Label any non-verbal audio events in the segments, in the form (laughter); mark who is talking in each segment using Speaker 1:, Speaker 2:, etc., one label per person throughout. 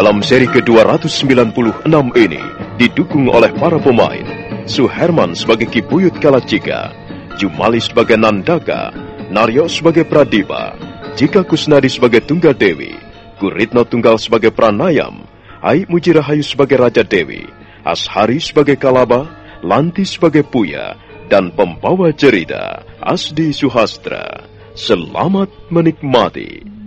Speaker 1: Dalam seri ke-296 ini didukung oleh para pemain Suherman sebagai Kibuyut Kalacika, Jumali sebagai Nandaka, Naryo sebagai Pradipa, Jika Kusnadi sebagai Tunggal Dewi, Guritno Tunggal sebagai Pranayam, Ai Mujirahayu sebagai Raja Dewi, Ashari sebagai Kalaba, Lanti sebagai Puya, dan pembawa cerita Asdi Suhastra. Selamat menikmati.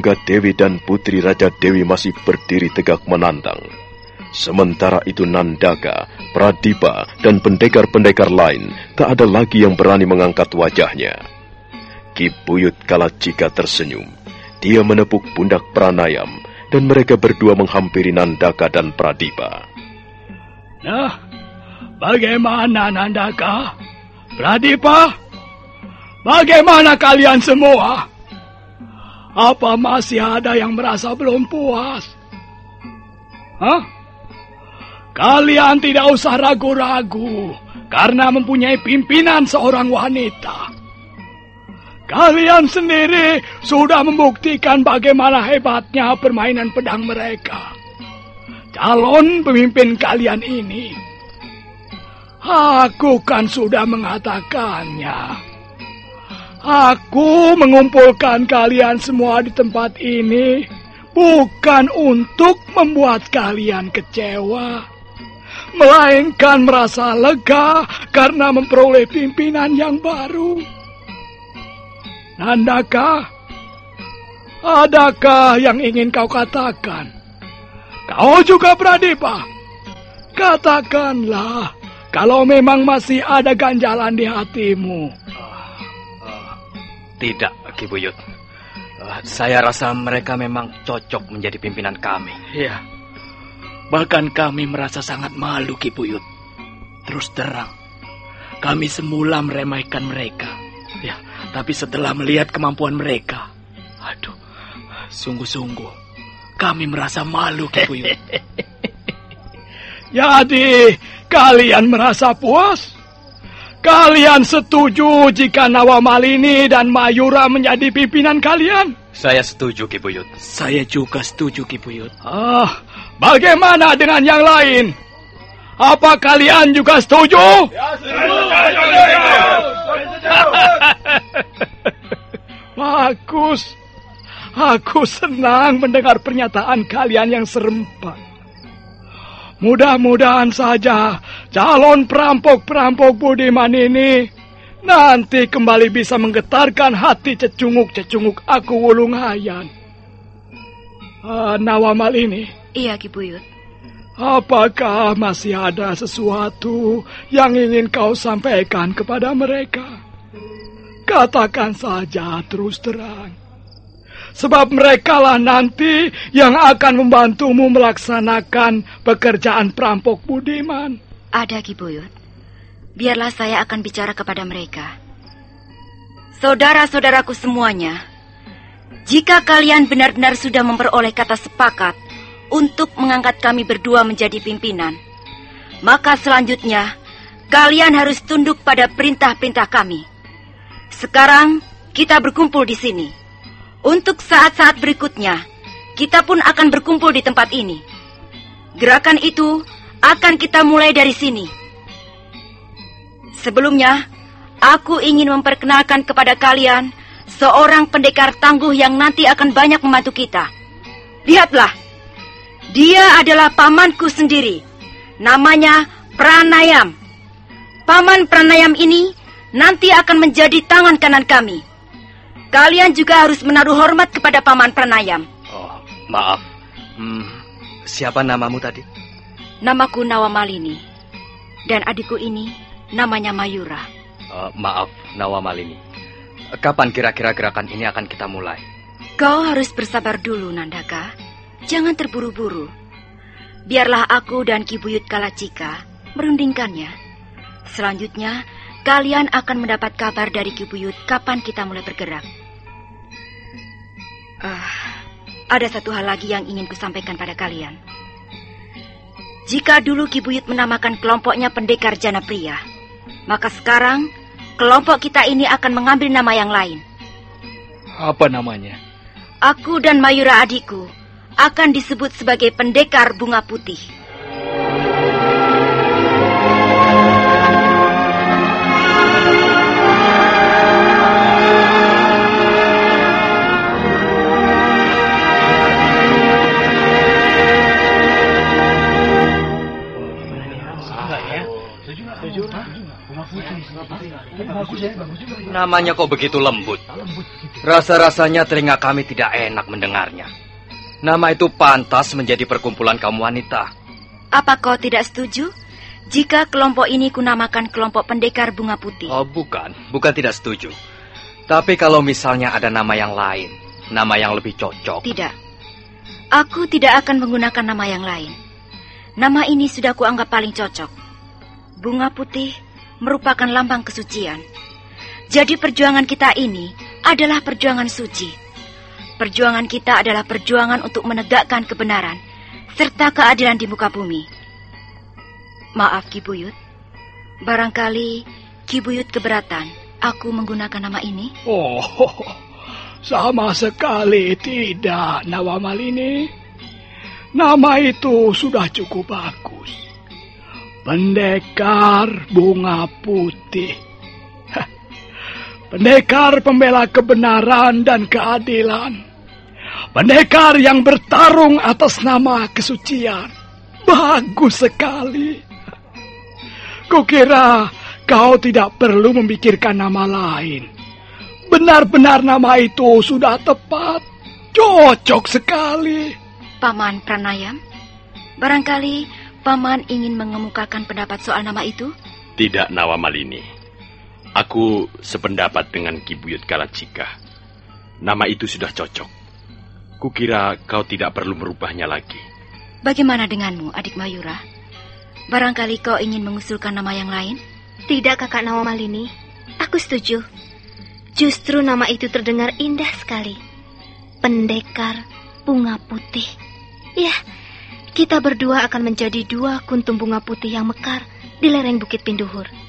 Speaker 1: Dewi dan Putri Raja Dewi masih berdiri tegak menantang. Sementara itu Nandaka, Pradipa, dan pendekar-pendekar lain tak ada lagi yang berani mengangkat wajahnya. Ki Buyut tersenyum. Dia menepuk pundak Pranayam dan mereka berdua menghampiri Nandaka dan Pradipa.
Speaker 2: Nah, bagaimana Nandaka? Pradipa? Bagaimana kalian semua? Apa masih ada yang merasa belum puas? Hah? Kalian tidak usah ragu-ragu karena mempunyai pimpinan seorang wanita. Kalian sendiri sudah membuktikan bagaimana hebatnya permainan pedang mereka. Calon pemimpin kalian ini, aku kan sudah mengatakannya. Aku mengumpulkan kalian semua di tempat ini bukan untuk membuat kalian kecewa, melainkan merasa lega karena memperoleh pimpinan yang baru. Nandaka, adakah yang ingin kau katakan? Kau juga Pradipa. Katakanlah kalau memang masih ada ganjalan di hatimu.
Speaker 3: Tidak, Ki Buyut. Uh, saya rasa mereka memang cocok menjadi pimpinan kami.
Speaker 2: Iya. Bahkan kami merasa sangat malu, Ki Buyut. Terus terang, kami semula meremehkan mereka. Ya, tapi setelah melihat kemampuan mereka, aduh, sungguh-sungguh, kami merasa malu, Ki Buyut. (laughs) Jadi, kalian merasa puas? Kalian setuju jika Nawamalini dan Mayura menjadi pimpinan kalian?
Speaker 3: Saya setuju, Ki Buyut.
Speaker 2: Saya juga setuju, Ki Buyut. Ah, bagaimana dengan yang lain? Apa kalian juga setuju? Ya, (laughs) Bagus. Aku senang mendengar pernyataan kalian yang serempak. Mudah-mudahan saja calon perampok-perampok budiman ini nanti kembali bisa menggetarkan hati cecunguk-cecunguk aku wulung hayan. Uh, Nawamal ini.
Speaker 4: Iya, Ki Buyut.
Speaker 2: Apakah masih ada sesuatu yang ingin kau sampaikan kepada mereka? Katakan saja terus terang. Sebab merekalah nanti yang akan membantumu melaksanakan pekerjaan perampok budiman.
Speaker 4: Ada Ki Buyut. Biarlah saya akan bicara kepada mereka. Saudara-saudaraku semuanya, jika kalian benar-benar sudah memperoleh kata sepakat untuk mengangkat kami berdua menjadi pimpinan, maka selanjutnya kalian harus tunduk pada perintah-perintah kami. Sekarang kita berkumpul di sini. Untuk saat-saat berikutnya, kita pun akan berkumpul di tempat ini. Gerakan itu akan kita mulai dari sini. Sebelumnya, aku ingin memperkenalkan kepada kalian seorang pendekar tangguh yang nanti akan banyak membantu kita. Lihatlah, dia adalah pamanku sendiri. Namanya Pranayam. Paman Pranayam ini nanti akan menjadi tangan kanan kami. Kalian juga harus menaruh hormat kepada Paman Pranayam.
Speaker 3: Oh, maaf. Hmm, siapa namamu tadi?
Speaker 4: Namaku Nawamalini. Dan adikku ini namanya Mayura.
Speaker 3: Uh, maaf, Nawamalini. Kapan kira-kira gerakan ini akan kita mulai?
Speaker 4: Kau harus bersabar dulu, Nandaka. Jangan terburu-buru. Biarlah aku dan Kibuyut Kalacika merundingkannya. Selanjutnya, kalian akan mendapat kabar dari Kibuyut kapan kita mulai bergerak. Uh, ada satu hal lagi yang ingin kusampaikan pada kalian. Jika dulu Kibuyut menamakan kelompoknya pendekar jana pria, maka sekarang kelompok kita ini akan mengambil nama yang lain.
Speaker 2: Apa namanya?
Speaker 4: Aku dan Mayura adikku akan disebut sebagai pendekar bunga putih.
Speaker 3: Namanya kok begitu lembut? Rasa-rasanya telinga kami tidak enak mendengarnya. Nama itu pantas menjadi perkumpulan kaum wanita.
Speaker 4: Apa kau tidak setuju? Jika kelompok ini kunamakan kelompok pendekar bunga putih.
Speaker 3: Oh, bukan. Bukan tidak setuju. Tapi kalau misalnya ada nama yang lain, nama yang lebih cocok.
Speaker 4: Tidak. Aku tidak akan menggunakan nama yang lain. Nama ini sudah kuanggap paling cocok. Bunga putih merupakan lambang kesucian. Jadi perjuangan kita ini adalah perjuangan suci. Perjuangan kita adalah perjuangan untuk menegakkan kebenaran serta keadilan di muka bumi. Maaf Ki Buyut, barangkali Ki Buyut keberatan aku menggunakan nama ini?
Speaker 2: Oh, sama sekali tidak, Nawamal ini. Nama itu sudah cukup bagus. Pendekar bunga putih. Pendekar pembela kebenaran dan keadilan. Pendekar yang bertarung atas nama kesucian. Bagus sekali. Kukira kau tidak perlu memikirkan nama lain. Benar-benar nama itu sudah tepat. Cocok sekali.
Speaker 4: Paman Pranayam, barangkali Paman ingin mengemukakan pendapat soal nama itu?
Speaker 5: Tidak, Nawa Malini. Aku sependapat dengan Kibuyut Kalacika. Nama itu sudah cocok. Kukira kau tidak perlu merubahnya lagi.
Speaker 4: Bagaimana denganmu, adik Mayura? Barangkali kau ingin mengusulkan nama yang lain?
Speaker 6: Tidak, kakak Nawa Malini. Aku setuju. Justru nama itu terdengar indah sekali. Pendekar bunga putih. Ya, kita berdua akan menjadi dua kuntum bunga putih yang mekar di lereng Bukit Pinduhur.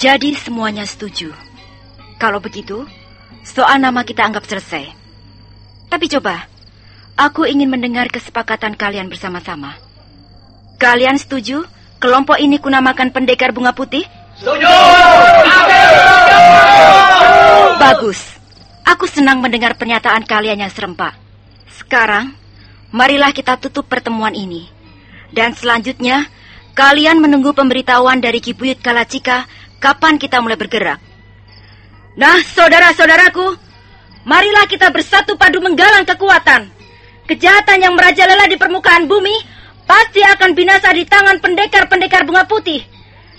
Speaker 4: Jadi semuanya setuju. Kalau begitu, soal nama kita anggap selesai. Tapi coba, aku ingin mendengar kesepakatan kalian bersama-sama. Kalian setuju kelompok ini kunamakan pendekar bunga putih?
Speaker 7: Setuju!
Speaker 4: Bagus. Aku senang mendengar pernyataan kalian yang serempak. Sekarang, marilah kita tutup pertemuan ini. Dan selanjutnya, kalian menunggu pemberitahuan dari Kibuyut Kalacika kapan kita mulai bergerak. Nah, saudara-saudaraku, marilah kita bersatu padu menggalang kekuatan. Kejahatan yang merajalela di permukaan bumi pasti akan binasa di tangan pendekar-pendekar bunga putih.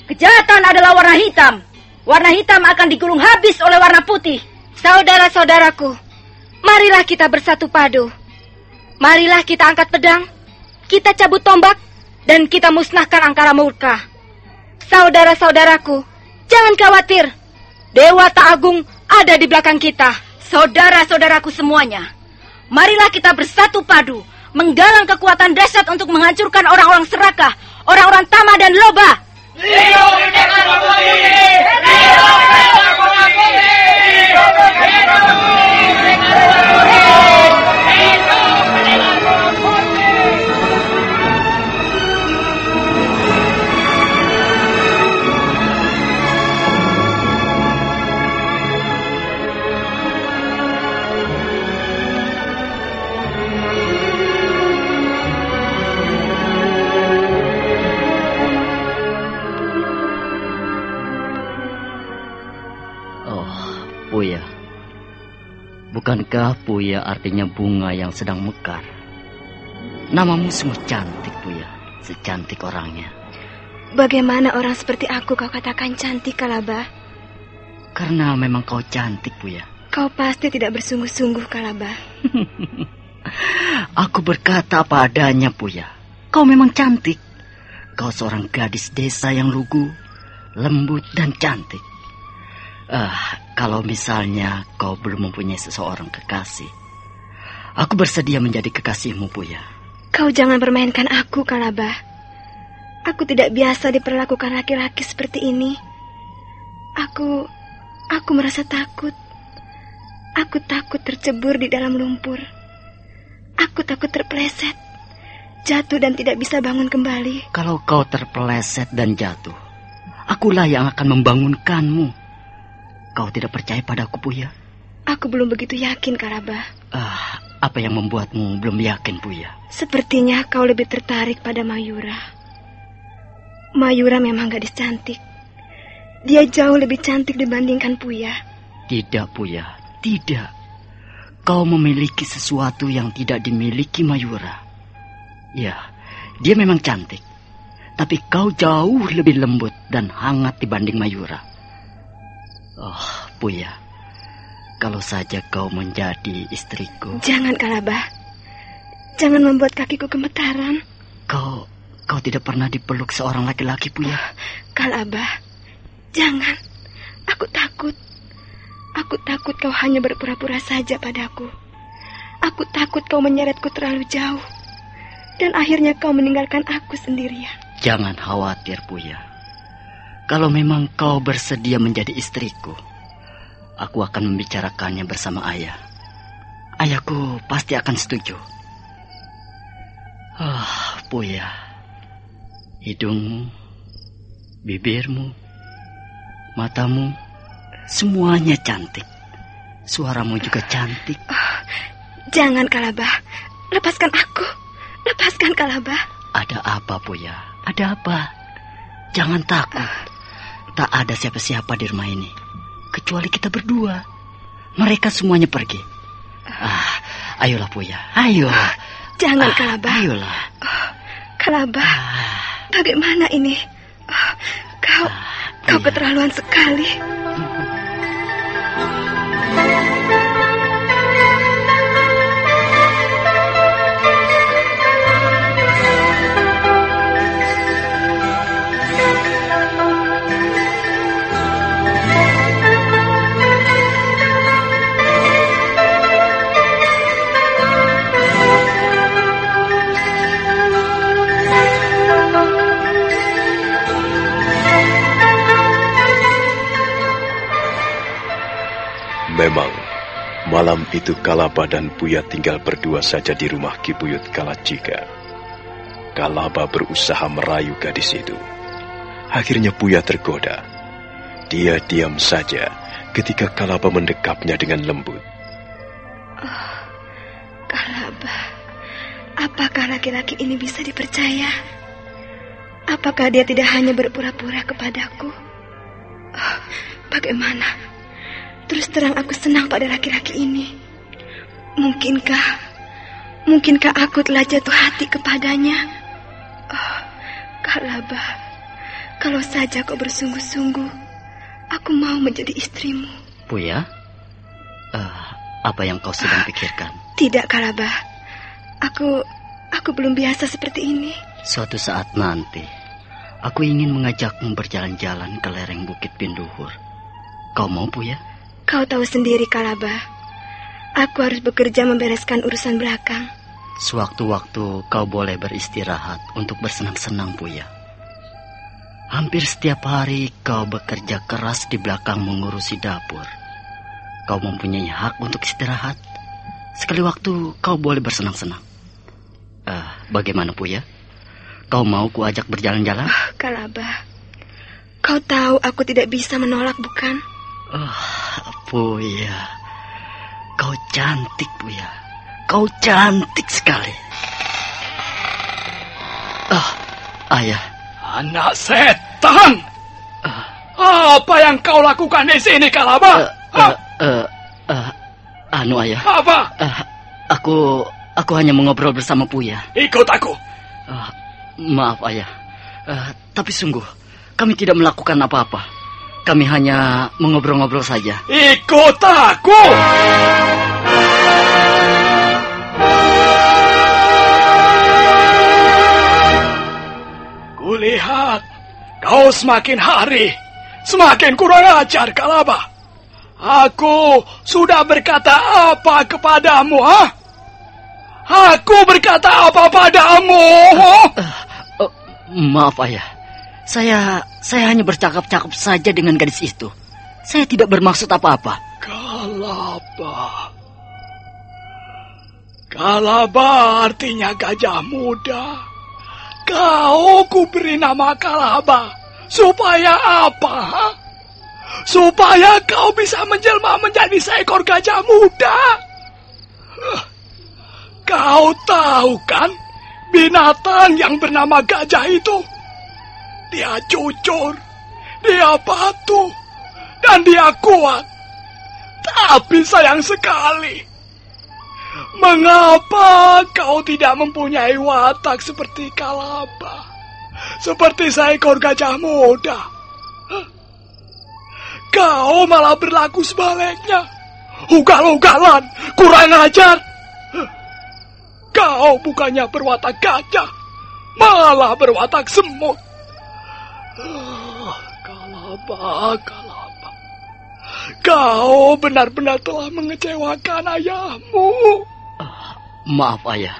Speaker 4: Kejahatan adalah warna hitam. Warna hitam akan digulung habis oleh warna putih.
Speaker 6: Saudara-saudaraku, marilah kita bersatu padu. Marilah kita angkat pedang, kita cabut tombak, dan kita musnahkan angkara murka. Saudara-saudaraku, jangan khawatir. Dewa Agung ada di belakang kita.
Speaker 4: Saudara-saudaraku semuanya, marilah kita bersatu padu, menggalang kekuatan dahsyat untuk menghancurkan orang-orang serakah, orang-orang tamah dan loba.
Speaker 8: Bukankah Puya artinya bunga yang sedang mekar? Namamu sungguh cantik, Puya. Secantik orangnya.
Speaker 6: Bagaimana orang seperti aku kau katakan cantik, Kalabah?
Speaker 8: Karena memang kau cantik, Puya.
Speaker 6: Kau pasti tidak bersungguh-sungguh, Kalabah. (laughs)
Speaker 8: Aku berkata apa adanya, Puya. Kau memang cantik. Kau seorang gadis desa yang lugu, lembut dan cantik. Ah, kalau misalnya kau belum mempunyai seseorang kekasih, aku bersedia menjadi kekasihmu, Puya.
Speaker 6: Kau jangan permainkan aku, Kalabah. Aku tidak biasa diperlakukan laki-laki seperti ini. Aku, aku merasa takut. Aku takut tercebur di dalam lumpur. Aku takut terpeleset, jatuh dan tidak bisa bangun kembali.
Speaker 8: Kalau kau terpeleset dan jatuh, akulah yang akan membangunkanmu. Kau tidak percaya padaku, Puya?
Speaker 6: Aku belum begitu yakin, Kalabah.
Speaker 8: Ah, apa yang membuatmu belum yakin, Puya?
Speaker 6: Sepertinya kau lebih tertarik pada Mayura. Mayura memang gadis cantik. Dia jauh lebih cantik dibandingkan Puya.
Speaker 8: Tidak, Puya. Tidak. Kau memiliki sesuatu yang tidak dimiliki Mayura. Ya, dia memang cantik. Tapi kau jauh lebih lembut dan hangat dibanding Mayura. Oh, Puya. Kalau saja kau menjadi istriku.
Speaker 6: Jangan, Kalabah. Jangan membuat kakiku gemetaran.
Speaker 8: Kau, kau tidak pernah dipeluk seorang laki-laki, Puya.
Speaker 6: Kalabah, jangan. Aku takut. Aku takut kau hanya berpura-pura saja padaku. Aku takut kau menyeretku terlalu jauh. Dan akhirnya kau meninggalkan aku sendirian.
Speaker 8: Jangan khawatir, Puya. Kalau memang kau bersedia menjadi istriku, aku akan membicarakannya bersama ayah. Ayahku pasti akan setuju. Ah, Puya. Hidungmu, bibirmu, matamu, Semuanya cantik. Suaramu juga cantik.
Speaker 6: Oh, jangan Kalabah. Lepaskan aku. Lepaskan Kalabah.
Speaker 8: Ada apa, Buya? Ada apa? Jangan takut. Tak ada siapa-siapa di rumah ini. Kecuali kita berdua. Mereka semuanya pergi. Ah, ayolah, Buya. Ayo.
Speaker 6: Jangan,
Speaker 8: ah,
Speaker 6: Kalabah.
Speaker 8: Ayolah.
Speaker 6: Oh, Kalabah. Ah. Bagaimana ini? Oh, kau, ah, kau iya. keterlaluan sekali.
Speaker 1: Itu Kalaba dan Buya tinggal berdua saja di rumah Kibuyut Kalacika. Kalaba berusaha merayu gadis itu. Akhirnya Buya tergoda. Dia diam saja ketika Kalaba mendekapnya dengan lembut.
Speaker 6: Oh, Kalaba, apakah laki-laki ini bisa dipercaya? Apakah dia tidak hanya berpura-pura kepadaku? Oh, bagaimana? Terus terang aku senang pada laki-laki ini. Mungkinkah, mungkinkah aku telah jatuh hati kepadanya? Oh, Kalabah, kalau saja kau bersungguh-sungguh, aku mau menjadi istrimu.
Speaker 8: Buya, uh, apa yang kau sedang pikirkan?
Speaker 6: Tidak, Kalabah. Aku, aku belum biasa seperti ini.
Speaker 8: Suatu saat nanti, aku ingin mengajakmu berjalan-jalan ke lereng Bukit Pinduhur. Kau mau, Buya?
Speaker 6: Kau tahu sendiri, Kalaba. Aku harus bekerja membereskan urusan belakang.
Speaker 8: Sewaktu-waktu kau boleh beristirahat untuk bersenang-senang, Buya. Hampir setiap hari kau bekerja keras di belakang mengurusi dapur. Kau mempunyai hak untuk istirahat. Sekali waktu kau boleh bersenang-senang. Uh, bagaimana, Buya? Kau mau ku ajak berjalan-jalan? Oh,
Speaker 6: Kalaba, kau tahu aku tidak bisa menolak, bukan?
Speaker 8: Oh, Buya, kau cantik, Buya. Kau cantik sekali.
Speaker 2: Ah, ayah. Anak setan. Uh, apa yang kau lakukan di sini, Kalaba? Uh, uh,
Speaker 8: uh, uh, anu, ayah.
Speaker 2: Apa?
Speaker 8: Uh, aku, aku hanya mengobrol bersama Buya.
Speaker 2: Ikut aku.
Speaker 8: Uh, maaf, ayah. Uh, tapi sungguh, kami tidak melakukan apa-apa. Kami hanya mengobrol-ngobrol saja.
Speaker 2: Ikut aku! Kulihat kau semakin hari semakin kurang ajar, Kalaba. Aku sudah berkata apa kepadamu, ha? Aku berkata apa padamu? Uh,
Speaker 8: uh, uh, maaf, Ayah. Saya saya hanya bercakap-cakap saja dengan gadis itu. Saya tidak bermaksud apa-apa.
Speaker 2: Kalaba. Kalaba artinya gajah muda. Kau ku beri nama Kalaba. Supaya apa? Supaya kau bisa menjelma menjadi seekor gajah muda. Kau tahu kan binatang yang bernama gajah itu? Dia jujur, dia patuh, dan dia kuat. Tapi sayang sekali, mengapa kau tidak mempunyai watak seperti Kalaba? Seperti seekor gajah muda. Kau malah berlaku sebaliknya. Ugal-ugalan, kurang ajar. Kau bukannya berwatak gajah, malah berwatak semut. Kalaba, Kalaba. Kau benar-benar telah mengecewakan ayahmu.
Speaker 8: Uh, maaf, ayah.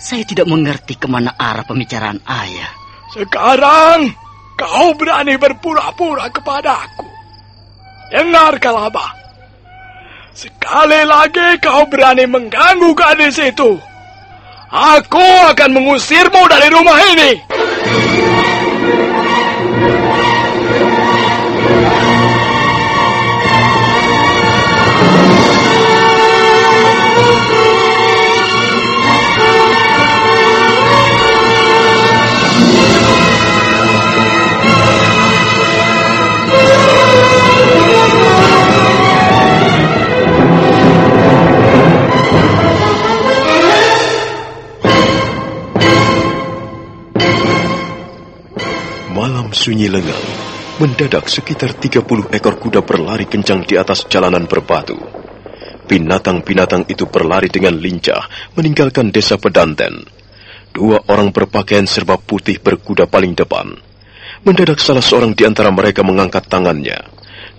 Speaker 8: Saya tidak mengerti ke mana arah pembicaraan ayah.
Speaker 2: Sekarang kau berani berpura-pura kepadaku. Dengar, Kalaba. Sekali lagi kau berani mengganggu gadis itu. Aku akan mengusirmu dari rumah ini.
Speaker 1: Sunyi lengang, mendadak sekitar 30 ekor kuda berlari kencang di atas jalanan berbatu. Binatang-binatang itu berlari dengan lincah meninggalkan desa Pedanten. Dua orang berpakaian serba putih berkuda paling depan. Mendadak salah seorang di antara mereka mengangkat tangannya.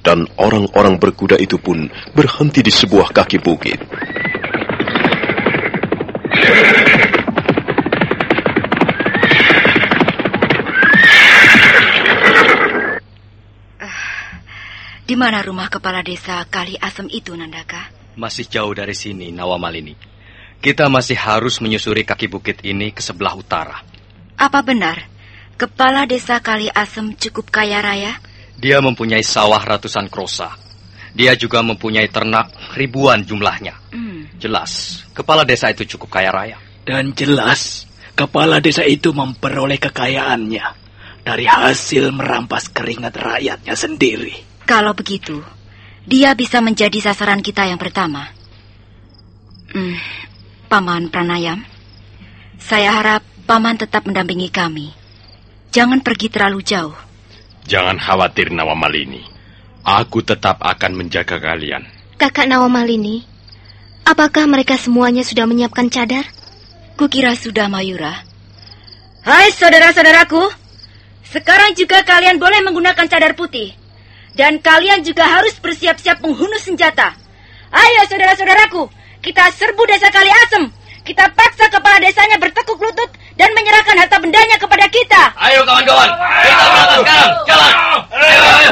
Speaker 1: Dan orang-orang berkuda itu pun berhenti di sebuah kaki bukit.
Speaker 4: Di mana rumah kepala desa Kali Asem itu, Nandaka?
Speaker 3: Masih jauh dari sini, Nawamalini. Kita masih harus menyusuri kaki bukit ini ke sebelah utara.
Speaker 4: Apa benar kepala desa Kali Asem cukup kaya raya?
Speaker 3: Dia mempunyai sawah ratusan krosa. Dia juga mempunyai ternak ribuan jumlahnya.
Speaker 4: Hmm.
Speaker 3: Jelas, kepala desa itu cukup kaya raya.
Speaker 2: Dan jelas, kepala desa itu memperoleh kekayaannya dari hasil merampas keringat rakyatnya sendiri.
Speaker 4: Kalau begitu, dia bisa menjadi sasaran kita yang pertama. Hmm, Paman Pranayam, saya harap Paman tetap mendampingi kami. Jangan pergi terlalu jauh.
Speaker 5: Jangan khawatir Nawamalini. Aku tetap akan menjaga kalian.
Speaker 6: Kakak Nawamalini, apakah mereka semuanya sudah menyiapkan cadar?
Speaker 4: Kukira sudah Mayura. Hai saudara-saudaraku, sekarang juga kalian boleh menggunakan cadar putih. Dan kalian juga harus bersiap-siap menghunus senjata. Ayo saudara-saudaraku, kita serbu desa Kali Asem. Kita paksa kepala desanya bertekuk lutut dan menyerahkan harta bendanya kepada kita.
Speaker 3: Ayo kawan-kawan, kita berangkat sekarang. Jalan. Ayo, ayo.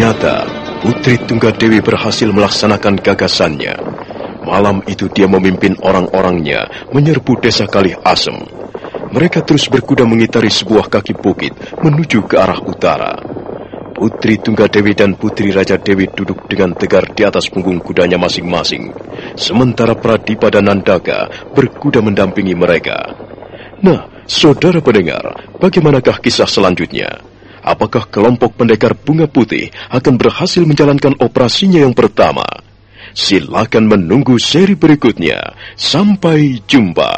Speaker 1: Ternyata Putri Tunggadewi berhasil melaksanakan gagasannya. Malam itu dia memimpin orang-orangnya menyerbu desa Kalih Asem. Mereka terus berkuda mengitari sebuah kaki bukit menuju ke arah utara. Putri Tunggadewi dan Putri Raja Dewi duduk dengan tegar di atas punggung kudanya masing-masing. Sementara Pradipa dan Nandaka berkuda mendampingi mereka. Nah, saudara pendengar, bagaimanakah kisah selanjutnya? Apakah kelompok pendekar bunga putih akan berhasil menjalankan operasinya yang pertama. Silakan menunggu seri berikutnya. Sampai jumpa.